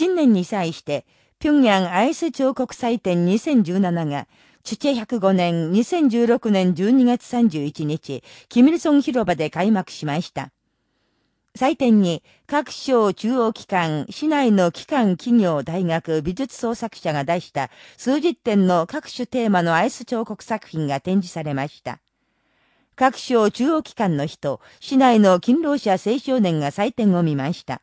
新年に際して、平壌アイス彫刻祭典2017が、チュチェ105年2016年12月31日、キミルソン広場で開幕しました。祭典に各省中央機関、市内の機関企業大学美術創作者が出した数十点の各種テーマのアイス彫刻作品が展示されました。各省中央機関の人、市内の勤労者青少年が祭典を見ました。